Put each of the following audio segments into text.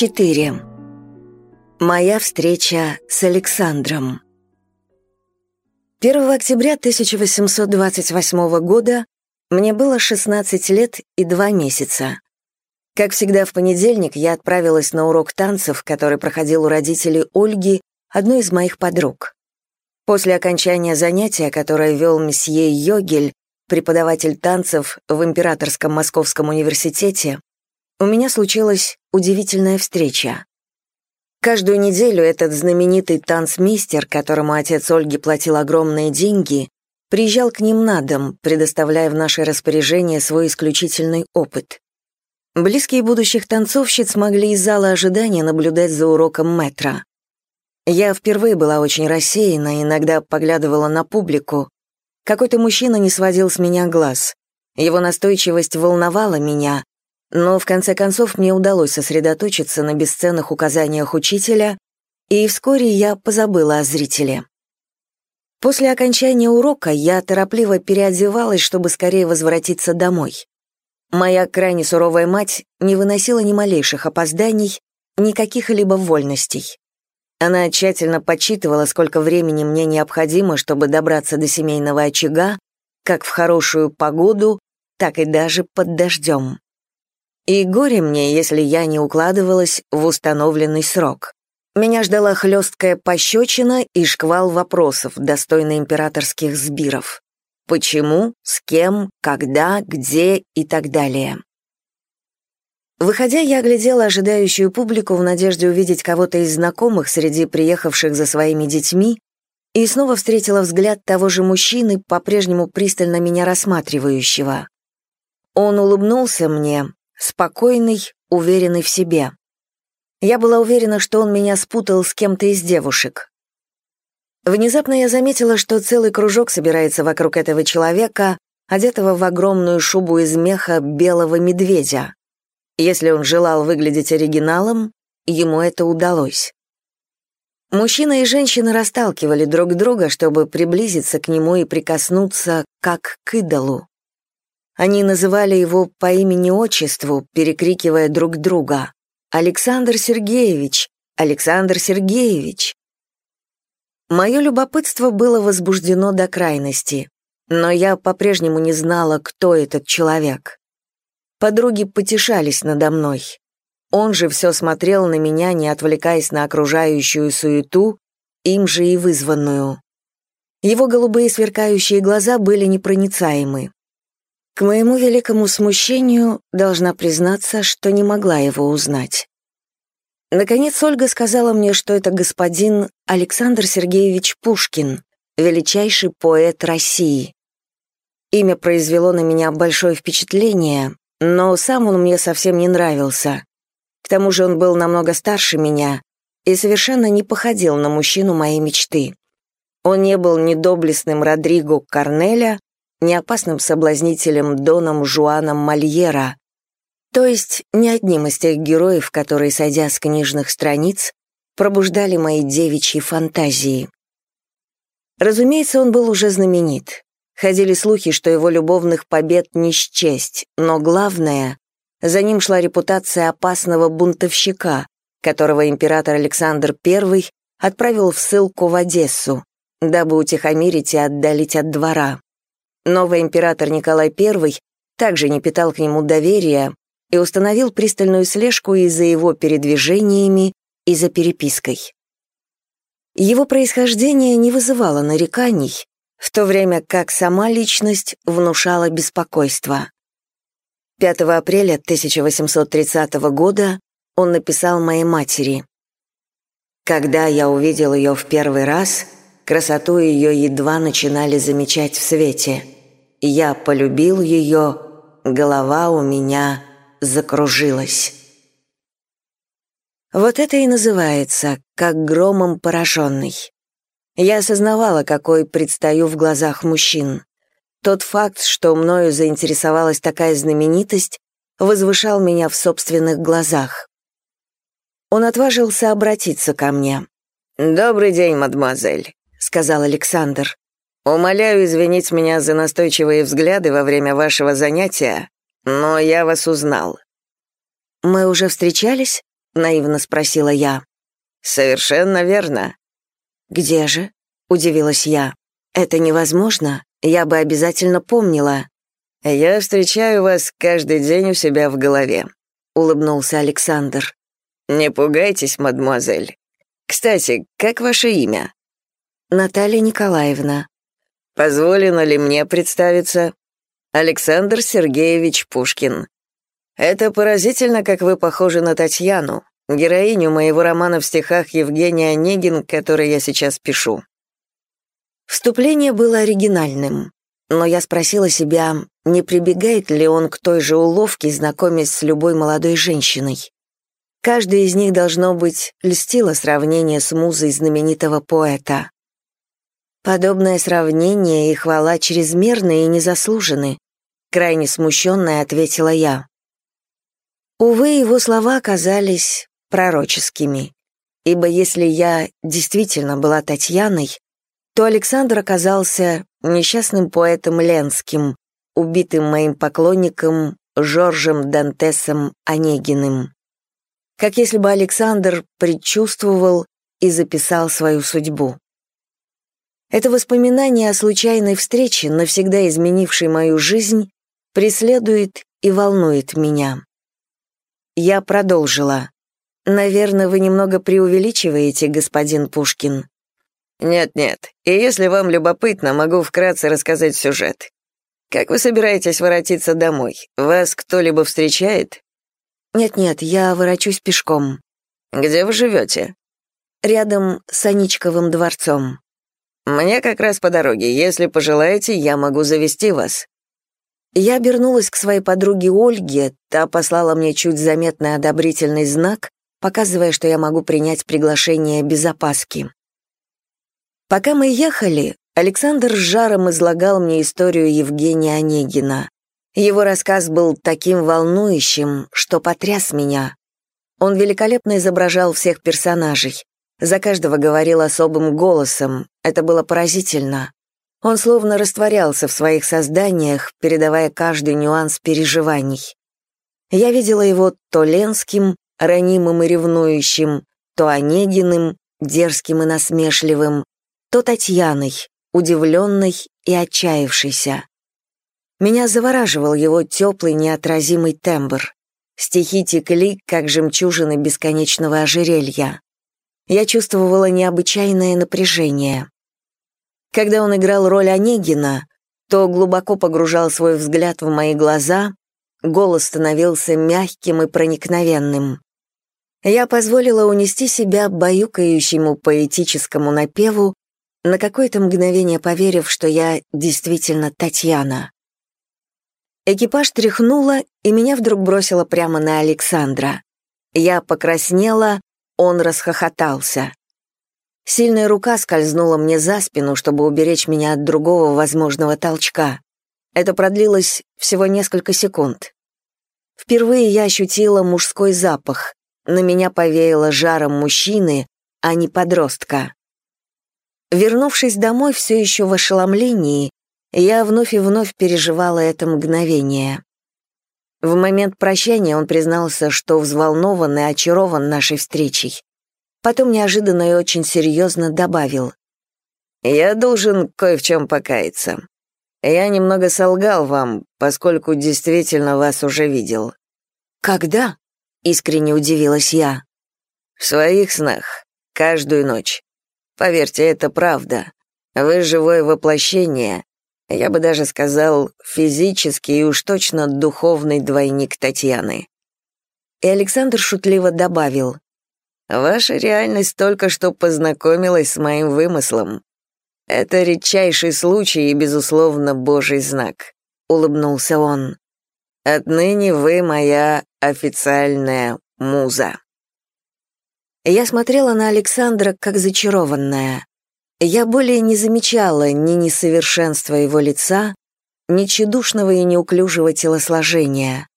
4. Моя встреча с Александром. 1 октября 1828 года мне было 16 лет и 2 месяца. Как всегда в понедельник я отправилась на урок танцев, который проходил у родителей Ольги, одной из моих подруг. После окончания занятия, которое вел месье Йогель, преподаватель танцев в Императорском Московском университете, у меня случилась удивительная встреча. Каждую неделю этот знаменитый танцмейстер, которому отец Ольги платил огромные деньги, приезжал к ним на дом, предоставляя в наше распоряжение свой исключительный опыт. Близкие будущих танцовщиц могли из зала ожидания наблюдать за уроком метра. Я впервые была очень рассеяна, иногда поглядывала на публику. Какой-то мужчина не сводил с меня глаз. Его настойчивость волновала меня, но в конце концов мне удалось сосредоточиться на бесценных указаниях учителя, и вскоре я позабыла о зрителе. После окончания урока я торопливо переодевалась, чтобы скорее возвратиться домой. Моя крайне суровая мать не выносила ни малейших опозданий, ни каких-либо вольностей. Она тщательно подсчитывала, сколько времени мне необходимо, чтобы добраться до семейного очага, как в хорошую погоду, так и даже под дождем. И горе мне, если я не укладывалась в установленный срок. Меня ждала хлесткая пощечина и шквал вопросов, достойный императорских сбиров. Почему, с кем, когда, где и так далее. Выходя, я оглядела ожидающую публику в надежде увидеть кого-то из знакомых среди приехавших за своими детьми и снова встретила взгляд того же мужчины, по-прежнему пристально меня рассматривающего. Он улыбнулся мне, спокойный, уверенный в себе. Я была уверена, что он меня спутал с кем-то из девушек. Внезапно я заметила, что целый кружок собирается вокруг этого человека, одетого в огромную шубу из меха белого медведя. Если он желал выглядеть оригиналом, ему это удалось. Мужчина и женщина расталкивали друг друга, чтобы приблизиться к нему и прикоснуться, как к идолу. Они называли его по имени-отчеству, перекрикивая друг друга. «Александр Сергеевич! Александр Сергеевич!» Мое любопытство было возбуждено до крайности, но я по-прежнему не знала, кто этот человек. Подруги потешались надо мной. Он же все смотрел на меня, не отвлекаясь на окружающую суету, им же и вызванную. Его голубые сверкающие глаза были непроницаемы. К моему великому смущению должна признаться, что не могла его узнать. Наконец Ольга сказала мне, что это господин Александр Сергеевич Пушкин, величайший поэт России. Имя произвело на меня большое впечатление, но сам он мне совсем не нравился. К тому же он был намного старше меня и совершенно не походил на мужчину моей мечты. Он не был ни доблестным Родриго Корнеля, ни опасным соблазнителем Доном Жуаном Мольера, то есть ни одним из тех героев, которые, сойдя с книжных страниц, пробуждали мои девичьи фантазии. Разумеется, он был уже знаменит. Ходили слухи, что его любовных побед не счесть, но главное, за ним шла репутация опасного бунтовщика, которого император Александр I отправил в ссылку в Одессу, дабы утихомирить и отдалить от двора. Новый император Николай I также не питал к нему доверия и установил пристальную слежку и за его передвижениями, и за перепиской. Его происхождение не вызывало нареканий, в то время как сама личность внушала беспокойство. 5 апреля 1830 года он написал моей матери. «Когда я увидел ее в первый раз, красоту ее едва начинали замечать в свете. Я полюбил ее, голова у меня закружилась». Вот это и называется «как громом пораженный». Я осознавала, какой предстаю в глазах мужчин. Тот факт, что мною заинтересовалась такая знаменитость, возвышал меня в собственных глазах. Он отважился обратиться ко мне. «Добрый день, мадемуазель», — сказал Александр. «Умоляю извинить меня за настойчивые взгляды во время вашего занятия, но я вас узнал». «Мы уже встречались?» — наивно спросила я. «Совершенно верно». «Где же?» — удивилась я. «Это невозможно. Я бы обязательно помнила». «Я встречаю вас каждый день у себя в голове», — улыбнулся Александр. «Не пугайтесь, мадемуазель. Кстати, как ваше имя?» «Наталья Николаевна». «Позволено ли мне представиться?» «Александр Сергеевич Пушкин». «Это поразительно, как вы похожи на Татьяну, героиню моего романа в стихах Евгения Онегин, который я сейчас пишу». Вступление было оригинальным, но я спросила себя, не прибегает ли он к той же уловке, знакомясь с любой молодой женщиной. Каждый из них, должно быть, льстило сравнение с музой знаменитого поэта. Подобное сравнение и хвала чрезмерны и незаслужены, крайне смущенная ответила я. Увы, его слова оказались пророческими, ибо если я действительно была Татьяной, то Александр оказался несчастным поэтом Ленским, убитым моим поклонником Жоржем Дантесом Онегиным. Как если бы Александр предчувствовал и записал свою судьбу. Это воспоминание о случайной встрече, навсегда изменившей мою жизнь, преследует и волнует меня. Я продолжила. «Наверное, вы немного преувеличиваете, господин Пушкин. «Нет-нет, и если вам любопытно, могу вкратце рассказать сюжет. Как вы собираетесь воротиться домой? Вас кто-либо встречает?» «Нет-нет, я ворочусь пешком». «Где вы живете?» «Рядом с Аничковым дворцом». «Мне как раз по дороге. Если пожелаете, я могу завести вас». Я обернулась к своей подруге Ольге, та послала мне чуть заметный одобрительный знак, показывая, что я могу принять приглашение без опаски. Пока мы ехали, Александр с жаром излагал мне историю Евгения Онегина. Его рассказ был таким волнующим, что потряс меня. Он великолепно изображал всех персонажей. За каждого говорил особым голосом. Это было поразительно. Он словно растворялся в своих созданиях, передавая каждый нюанс переживаний. Я видела его то Ленским, ранимым и ревнующим, то Онегиным, дерзким и насмешливым, то Татьяной, удивленной и отчаявшейся. Меня завораживал его теплый неотразимый тембр. Стихи текли, как жемчужины бесконечного ожерелья. Я чувствовала необычайное напряжение. Когда он играл роль Онегина, то глубоко погружал свой взгляд в мои глаза, голос становился мягким и проникновенным. Я позволила унести себя баюкающему поэтическому напеву, на какое-то мгновение поверив, что я действительно Татьяна. Экипаж тряхнуло, и меня вдруг бросило прямо на Александра. Я покраснела, он расхохотался. Сильная рука скользнула мне за спину, чтобы уберечь меня от другого возможного толчка. Это продлилось всего несколько секунд. Впервые я ощутила мужской запах. На меня повеяло жаром мужчины, а не подростка. Вернувшись домой все еще в ошеломлении, я вновь и вновь переживала это мгновение. В момент прощания он признался, что взволнован и очарован нашей встречей. Потом неожиданно и очень серьезно добавил. «Я должен кое в чем покаяться. Я немного солгал вам, поскольку действительно вас уже видел». «Когда?» — искренне удивилась я. «В своих снах. Каждую ночь. Поверьте, это правда. Вы живое воплощение. Я бы даже сказал, физический и уж точно духовный двойник Татьяны. И Александр шутливо добавил. Ваша реальность только что познакомилась с моим вымыслом. Это редчайший случай и, безусловно, божий знак, улыбнулся он. Отныне вы моя официальная муза. Я смотрела на Александра как зачарованная. Я более не замечала ни несовершенства его лица, ни тщедушного и неуклюжего телосложения.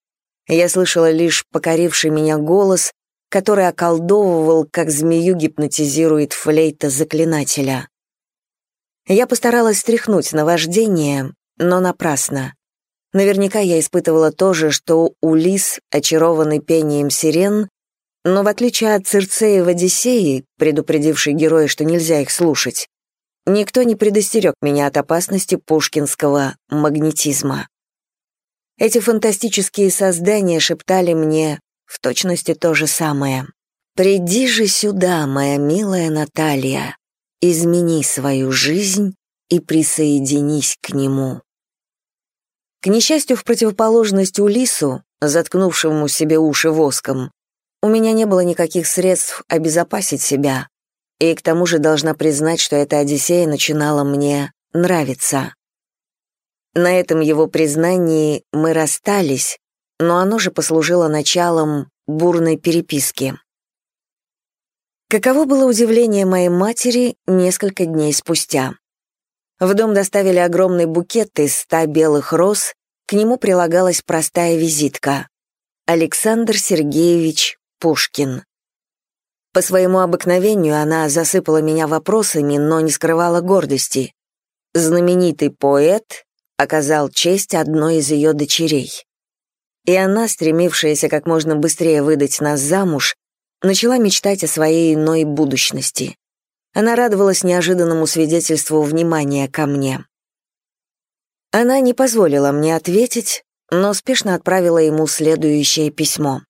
Я слышала лишь покоривший меня голос, который околдовывал, как змею гипнотизирует флейта заклинателя. Я постаралась стряхнуть наваждение, но напрасно. Наверняка я испытывала то же, что Улис, очарованный пением сирен, Но в отличие от Цирцея в Одиссее, предупредившей героя, что нельзя их слушать, никто не предостерег меня от опасности пушкинского магнетизма. Эти фантастические создания шептали мне в точности то же самое. «Приди же сюда, моя милая Наталья, измени свою жизнь и присоединись к нему». К несчастью, в противоположность Улису, заткнувшему себе уши воском, у меня не было никаких средств обезопасить себя, и к тому же должна признать, что эта Одиссея начинала мне нравиться. На этом его признании мы расстались, но оно же послужило началом бурной переписки. Каково было удивление моей матери несколько дней спустя. В дом доставили огромный букет из ста белых роз, к нему прилагалась простая визитка. Александр Сергеевич Пушкин. По своему обыкновению она засыпала меня вопросами, но не скрывала гордости. Знаменитый поэт оказал честь одной из ее дочерей. И она, стремившаяся как можно быстрее выдать нас замуж, начала мечтать о своей иной будущности. Она радовалась неожиданному свидетельству внимания ко мне. Она не позволила мне ответить, но спешно отправила ему следующее письмо.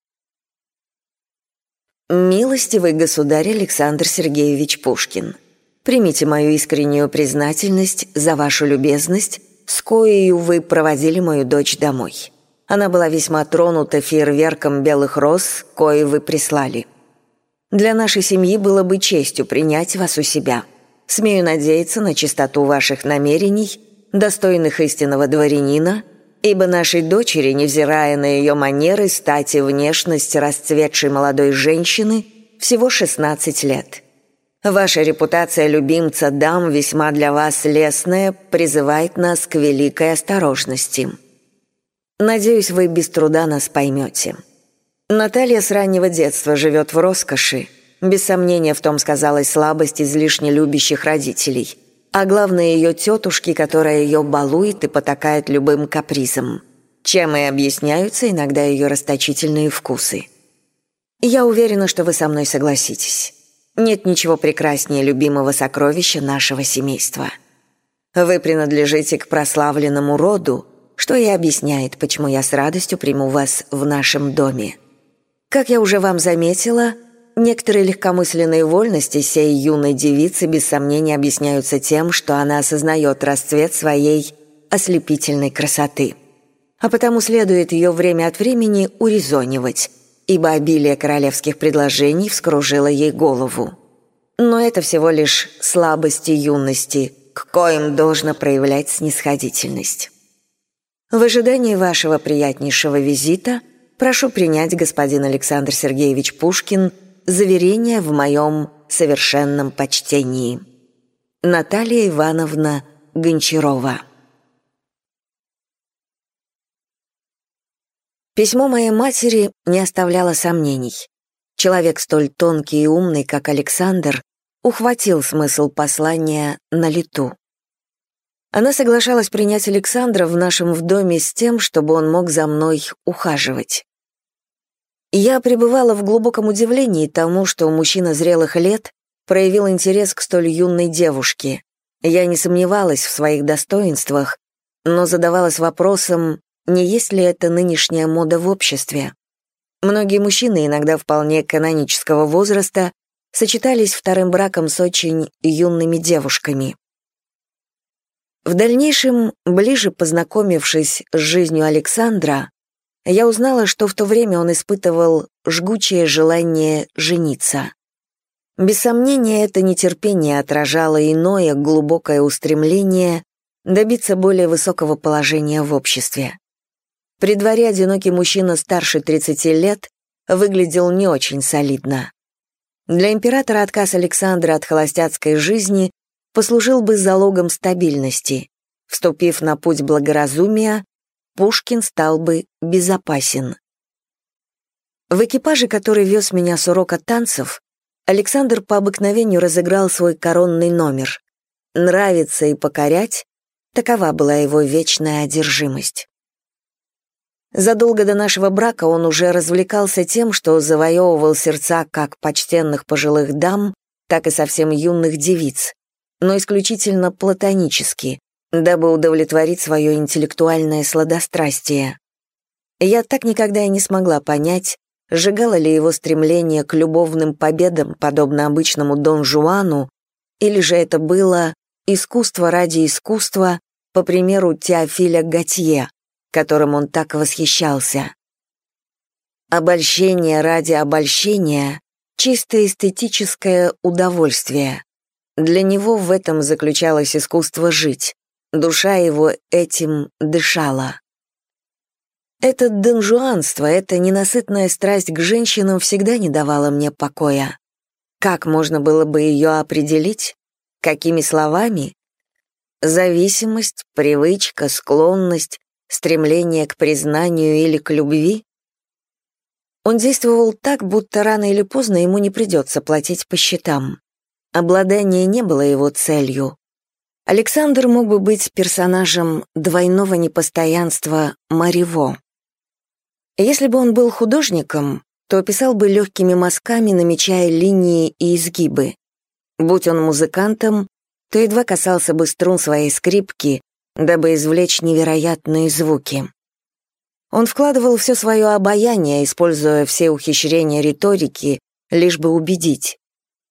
«Милостивый государь Александр Сергеевич Пушкин, примите мою искреннюю признательность за вашу любезность, с коею вы проводили мою дочь домой. Она была весьма тронута фейерверком белых роз, кои вы прислали. Для нашей семьи было бы честью принять вас у себя. Смею надеяться на чистоту ваших намерений, достойных истинного дворянина, ибо нашей дочери, невзирая на ее манеры, стать и внешность расцветшей молодой женщины, всего 16 лет. Ваша репутация любимца дам, весьма для вас лестная, призывает нас к великой осторожности. Надеюсь, вы без труда нас поймете. Наталья с раннего детства живет в роскоши. Без сомнения в том сказалась слабость излишне любящих родителей. А главное, ее тетушки, которая ее балует и потакает любым капризом. Чем и объясняются иногда ее расточительные вкусы. Я уверена, что вы со мной согласитесь. Нет ничего прекраснее любимого сокровища нашего семейства. Вы принадлежите к прославленному роду, что и объясняет, почему я с радостью приму вас в нашем доме. Как я уже вам заметила, некоторые легкомысленные вольности сей юной девицы без сомнения объясняются тем, что она осознает расцвет своей ослепительной красоты. А потому следует ее время от времени урезонивать, ибо обилие королевских предложений вскружило ей голову. Но это всего лишь слабости юности, к коим должно проявлять снисходительность. В ожидании вашего приятнейшего визита – прошу принять, господин Александр Сергеевич Пушкин, заверение в моем совершенном почтении. Наталья Ивановна Гончарова Письмо моей матери не оставляло сомнений. Человек столь тонкий и умный, как Александр, ухватил смысл послания на лету. Она соглашалась принять Александра в нашем в доме с тем, чтобы он мог за мной ухаживать. Я пребывала в глубоком удивлении тому, что мужчина зрелых лет проявил интерес к столь юной девушке. Я не сомневалась в своих достоинствах, но задавалась вопросом, не есть ли это нынешняя мода в обществе. Многие мужчины, иногда вполне канонического возраста, сочетались вторым браком с очень юными девушками. В дальнейшем, ближе познакомившись с жизнью Александра, я узнала, что в то время он испытывал жгучее желание жениться. Без сомнения, это нетерпение отражало иное глубокое устремление добиться более высокого положения в обществе. При дворе одинокий мужчина старше 30 лет выглядел не очень солидно. Для императора отказ Александра от холостяцкой жизни послужил бы залогом стабильности. Вступив на путь благоразумия, Пушкин стал бы безопасен. В экипаже, который вез меня с урока танцев, Александр по обыкновению разыграл свой коронный номер. Нравиться и покорять — такова была его вечная одержимость. Задолго до нашего брака он уже развлекался тем, что завоевывал сердца как почтенных пожилых дам, так и совсем юных девиц, но исключительно платонически, дабы удовлетворить свое интеллектуальное сладострастие. Я так никогда и не смогла понять, сжигало ли его стремление к любовным победам, подобно обычному Дон Жуану, или же это было искусство ради искусства, по примеру Теофиля Готье, которым он так восхищался. Обольщение ради обольщения — чисто эстетическое удовольствие. Для него в этом заключалось искусство жить, душа его этим дышала. Это донжуанство, эта ненасытная страсть к женщинам всегда не давала мне покоя. Как можно было бы ее определить? Какими словами? Зависимость, привычка, склонность, стремление к признанию или к любви? Он действовал так, будто рано или поздно ему не придется платить по счетам. Обладание не было его целью. Александр мог бы быть персонажем двойного непостоянства Мариво. Если бы он был художником, то писал бы легкими мазками, намечая линии и изгибы. Будь он музыкантом, то едва касался бы струн своей скрипки, дабы извлечь невероятные звуки. Он вкладывал все свое обаяние, используя все ухищрения риторики, лишь бы убедить.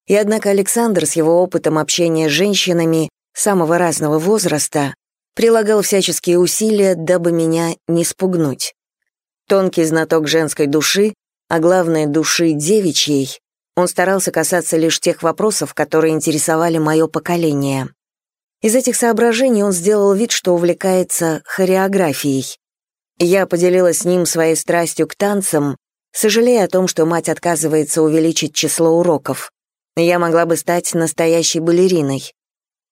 И однако Александр с его опытом общения с женщинами самого разного возраста прилагал всяческие усилия, дабы меня не спугнуть. Тонкий знаток женской души, а главное души девичьей, он старался касаться лишь тех вопросов, которые интересовали мое поколение. Из этих соображений он сделал вид, что увлекается хореографией. Я поделилась с ним своей страстью к танцам, сожалея о том, что мать отказывается увеличить число уроков. Я могла бы стать настоящей балериной.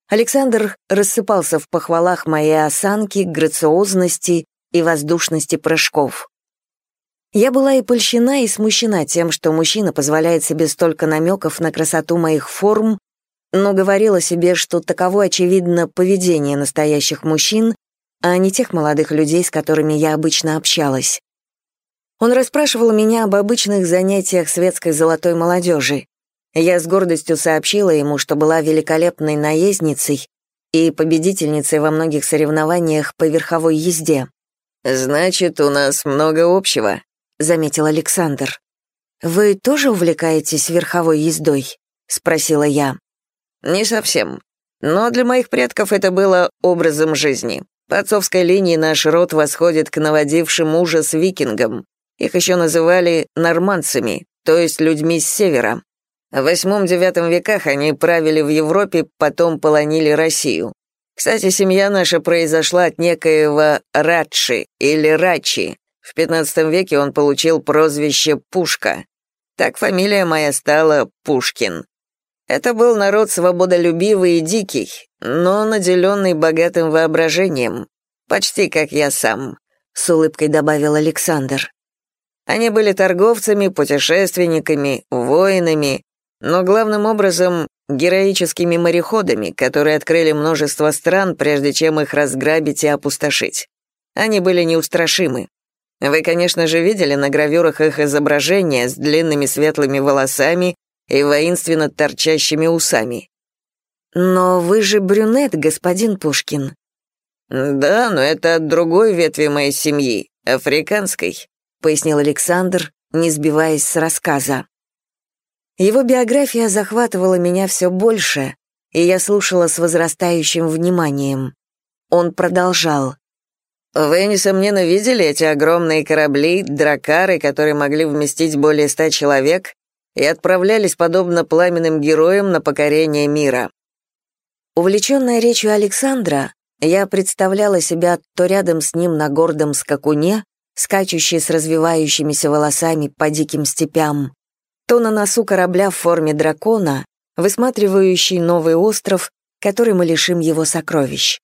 Александр рассыпался в похвалах моей осанки, грациозности и воздушности прыжков. Я была и польщена, и смущена тем, что мужчина позволяет себе столько намеков на красоту моих форм, но говорила себе, что таково, очевидно, поведение настоящих мужчин, а не тех молодых людей, с которыми я обычно общалась. Он расспрашивал меня об обычных занятиях светской золотой молодежи. Я с гордостью сообщила ему, что была великолепной наездницей и победительницей во многих соревнованиях по верховой езде. «Значит, у нас много общего», — заметил Александр. «Вы тоже увлекаетесь верховой ездой?» — спросила я. «Не совсем. Но для моих предков это было образом жизни. По отцовской линии наш род восходит к наводившим ужас викингам. Их еще называли нормандцами, то есть людьми с севера. В восьмом-девятом веках они правили в Европе, потом полонили Россию. Кстати, семья наша произошла от некоего Радши или Рачи, в XV веке он получил прозвище Пушка. Так фамилия моя стала Пушкин. Это был народ свободолюбивый и дикий, но наделенный богатым воображением, почти как я сам», — с улыбкой добавил Александр. Они были торговцами, путешественниками, воинами, но главным образом героическими мореходами, которые открыли множество стран, прежде чем их разграбить и опустошить. Они были неустрашимы. Вы, конечно же, видели на гравюрах их изображения с длинными светлыми волосами и воинственно торчащими усами. Но вы же брюнет, господин Пушкин. Да, но это от другой ветви моей семьи, африканской, пояснил Александр, не сбиваясь с рассказа. Его биография захватывала меня все больше, и я слушала с возрастающим вниманием. Он продолжал. Вы, несомненно, видели эти огромные корабли, дракары, которые могли вместить более ста человек и отправлялись, подобно пламенным героям, на покорение мира. Увлеченная речью Александра, я представляла себя то рядом с ним на гордом скакуне, скачущей с развивающимися волосами по диким степям, то на носу корабля в форме дракона, высматривающий новый остров, который мы лишим его сокровищ.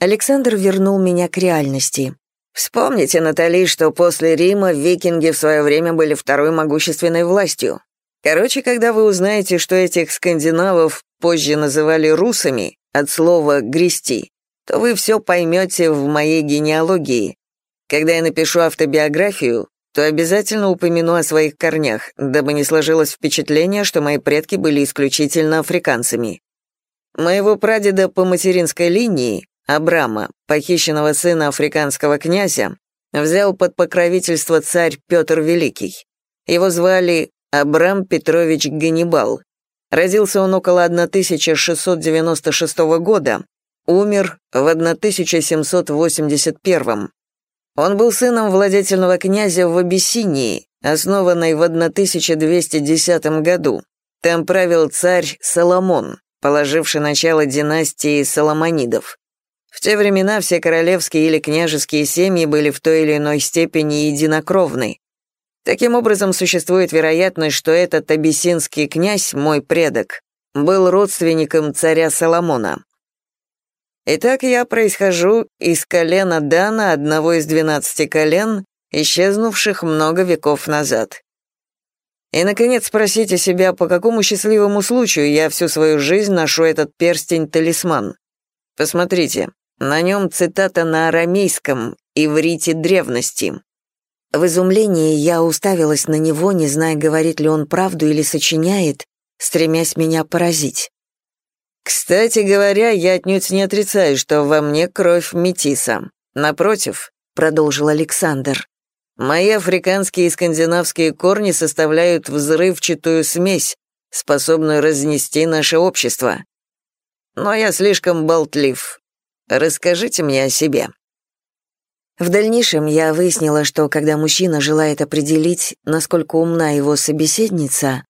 Александр вернул меня к реальности. Вспомните, Натали, что после Рима викинги в свое время были второй могущественной властью. Короче, когда вы узнаете, что этих скандинавов позже называли русами, от слова «грести», то вы все поймете в моей генеалогии. Когда я напишу автобиографию, то обязательно упомяну о своих корнях, дабы не сложилось впечатление, что мои предки были исключительно африканцами. Моего прадеда по материнской линии, Абрама, похищенного сына африканского князя, взял под покровительство царь Петр Великий. Его звали Абрам Петрович Ганнибал. Родился он около 1696 года, умер в 1781. Он был сыном владетельного князя в Абиссинии, основанной в 1210 году. Там правил царь Соломон, положивший начало династии Соломонидов. В те времена все королевские или княжеские семьи были в той или иной степени единокровны. Таким образом, существует вероятность, что этот абиссинский князь, мой предок, был родственником царя Соломона. Итак, я происхожу из колена Дана, одного из двенадцати колен, исчезнувших много веков назад. И, наконец, спросите себя, по какому счастливому случаю я всю свою жизнь ношу этот перстень-талисман. Посмотрите, на нем цитата на арамейском, иврите древности. В изумлении я уставилась на него, не зная, говорит ли он правду или сочиняет, стремясь меня поразить. Кстати говоря, я отнюдь не отрицаю, что во мне кровь метиса. Напротив, продолжил Александр, мои африканские и скандинавские корни составляют взрывчатую смесь, способную разнести наше общество. Но я слишком болтлив. Расскажите мне о себе. В дальнейшем я выяснила, что когда мужчина желает определить, насколько умна его собеседница,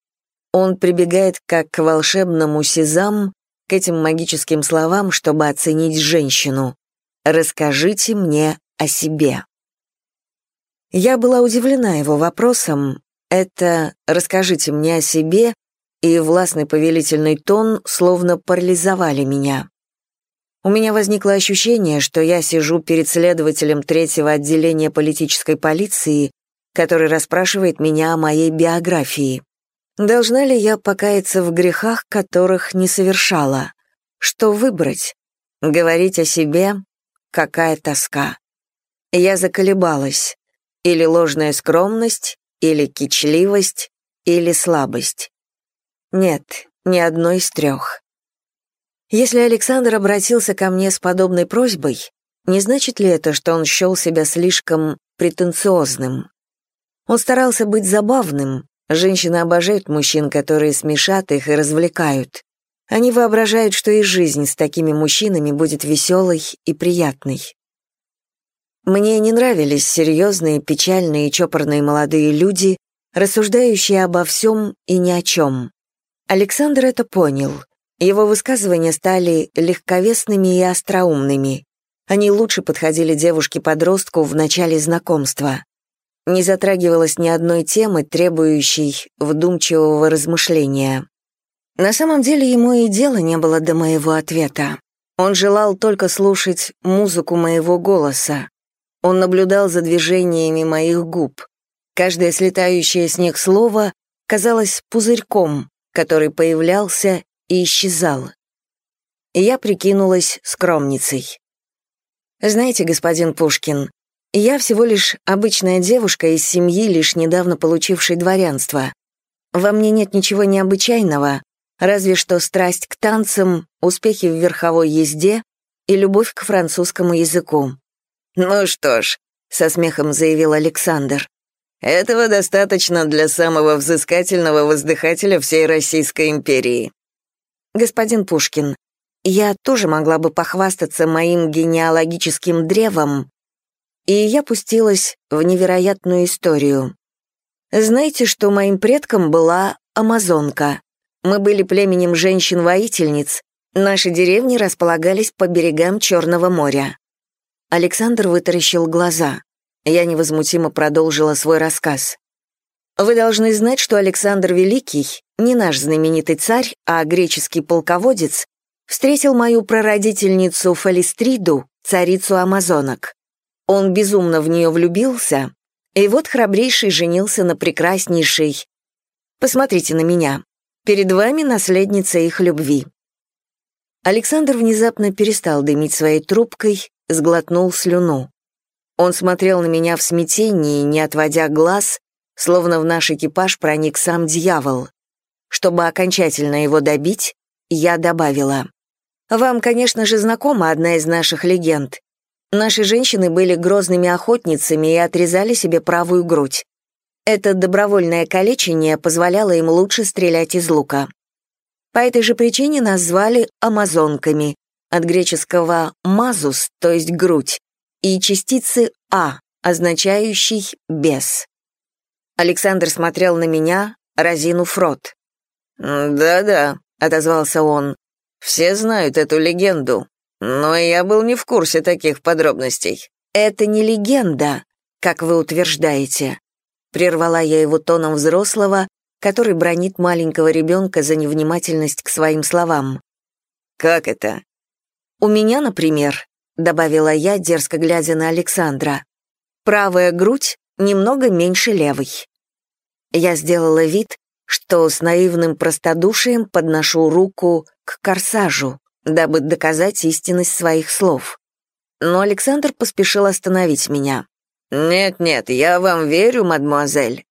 он прибегает как к волшебному сезам к этим магическим словам, чтобы оценить женщину. «Расскажите мне о себе». Я была удивлена его вопросом. Это «расскажите мне о себе» и властный повелительный тон словно парализовали меня. У меня возникло ощущение, что я сижу перед следователем третьего отделения политической полиции, который расспрашивает меня о моей биографии. Должна ли я покаяться в грехах, которых не совершала? Что выбрать? Говорить о себе? Какая тоска? Я заколебалась. Или ложная скромность, или кичливость, или слабость. Нет, ни одной из трех. Если Александр обратился ко мне с подобной просьбой, не значит ли это, что он счел себя слишком претенциозным? Он старался быть забавным, Женщины обожают мужчин, которые смешат их и развлекают. Они воображают, что и жизнь с такими мужчинами будет веселой и приятной. Мне не нравились серьезные, печальные и чопорные молодые люди, рассуждающие обо всем и ни о чем. Александр это понял. Его высказывания стали легковесными и остроумными. Они лучше подходили девушке-подростку в начале знакомства не затрагивалось ни одной темы, требующей вдумчивого размышления. На самом деле ему и дела не было до моего ответа. Он желал только слушать музыку моего голоса. Он наблюдал за движениями моих губ. Каждое слетающее с них слово казалось пузырьком, который появлялся и исчезал. я прикинулась скромницей. «Знаете, господин Пушкин, я всего лишь обычная девушка из семьи, лишь недавно получившей дворянство. Во мне нет ничего необычайного, разве что страсть к танцам, успехи в верховой езде и любовь к французскому языку. «Ну что ж», — со смехом заявил Александр, «этого достаточно для самого взыскательного воздыхателя всей Российской империи». «Господин Пушкин, я тоже могла бы похвастаться моим генеалогическим древом, и я пустилась в невероятную историю. Знаете, что моим предком была амазонка. Мы были племенем женщин-воительниц, наши деревни располагались по берегам Черного моря. Александр вытаращил глаза. Я невозмутимо продолжила свой рассказ. Вы должны знать, что Александр Великий, не наш знаменитый царь, а греческий полководец, встретил мою прародительницу Фалистриду, царицу амазонок. Он безумно в нее влюбился, и вот храбрейший женился на прекраснейшей. Посмотрите на меня. Перед вами наследница их любви. Александр внезапно перестал дымить своей трубкой, сглотнул слюну. Он смотрел на меня в смятении, не отводя глаз, словно в наш экипаж проник сам дьявол. Чтобы окончательно его добить, я добавила. «Вам, конечно же, знакома одна из наших легенд. Наши женщины были грозными охотницами и отрезали себе правую грудь. Это добровольное калечение позволяло им лучше стрелять из лука. По этой же причине нас звали амазонками, от греческого «мазус», то есть грудь, и частицы «а», означающей «без». Александр смотрел на меня, разинув рот. «Да-да», — отозвался он, — «все знают эту легенду, но я был не в курсе таких подробностей». «Это не легенда, как вы утверждаете», — прервала я его тоном взрослого, который бронит маленького ребенка за невнимательность к своим словам. «Как это?» «У меня, например», — добавила я, дерзко глядя на Александра, «правая грудь немного меньше левой». Я сделала вид, что с наивным простодушием подношу руку к корсажу, дабы доказать истинность своих слов. Но Александр поспешил остановить меня. «Нет-нет, я вам верю, мадмуазель».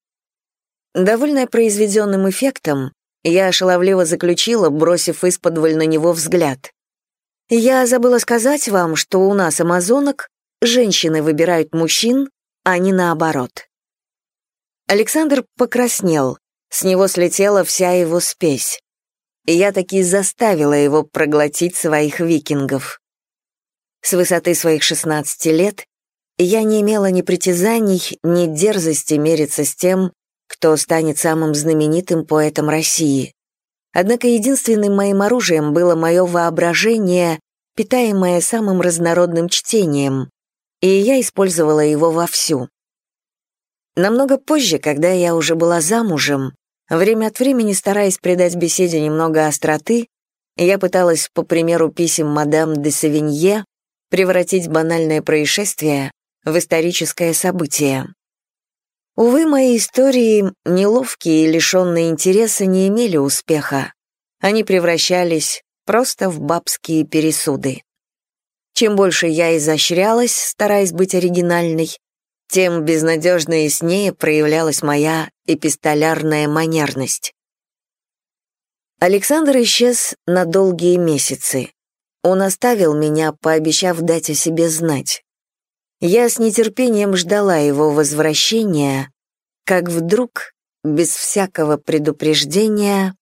Довольная произведенным эффектом, я шаловливо заключила, бросив исподволь на него взгляд. «Я забыла сказать вам, что у нас, амазонок, женщины выбирают мужчин, а не наоборот». Александр покраснел, с него слетела вся его спесь. Я таки заставила его проглотить своих викингов. С высоты своих 16 лет я не имела ни притязаний, ни дерзости мериться с тем, кто станет самым знаменитым поэтом России. Однако единственным моим оружием было мое воображение, питаемое самым разнородным чтением, и я использовала его вовсю. Намного позже, когда я уже была замужем, Время от времени, стараясь придать беседе немного остроты, я пыталась, по примеру писем мадам де Савинье, превратить банальное происшествие в историческое событие. Увы, мои истории, неловкие и лишенные интереса, не имели успеха. Они превращались просто в бабские пересуды. Чем больше я изощрялась, стараясь быть оригинальной, тем безнадежно и яснее проявлялась моя эпистолярная манерность. Александр исчез на долгие месяцы. Он оставил меня, пообещав дать о себе знать. Я с нетерпением ждала его возвращения, как вдруг, без всякого предупреждения,